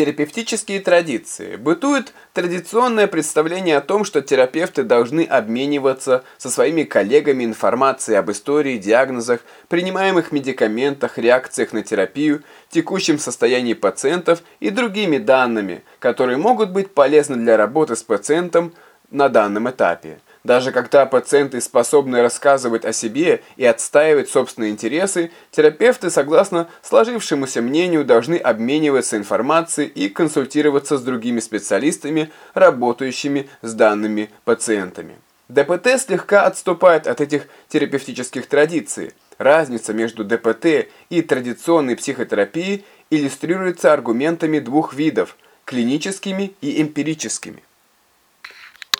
Терапевтические традиции. Бытует традиционное представление о том, что терапевты должны обмениваться со своими коллегами информацией об истории, диагнозах, принимаемых медикаментах, реакциях на терапию, текущем состоянии пациентов и другими данными, которые могут быть полезны для работы с пациентом на данном этапе. Даже когда пациенты способны рассказывать о себе и отстаивать собственные интересы, терапевты, согласно сложившемуся мнению, должны обмениваться информацией и консультироваться с другими специалистами, работающими с данными пациентами. ДПТ слегка отступает от этих терапевтических традиций. Разница между ДПТ и традиционной психотерапией иллюстрируется аргументами двух видов – клиническими и эмпирическими.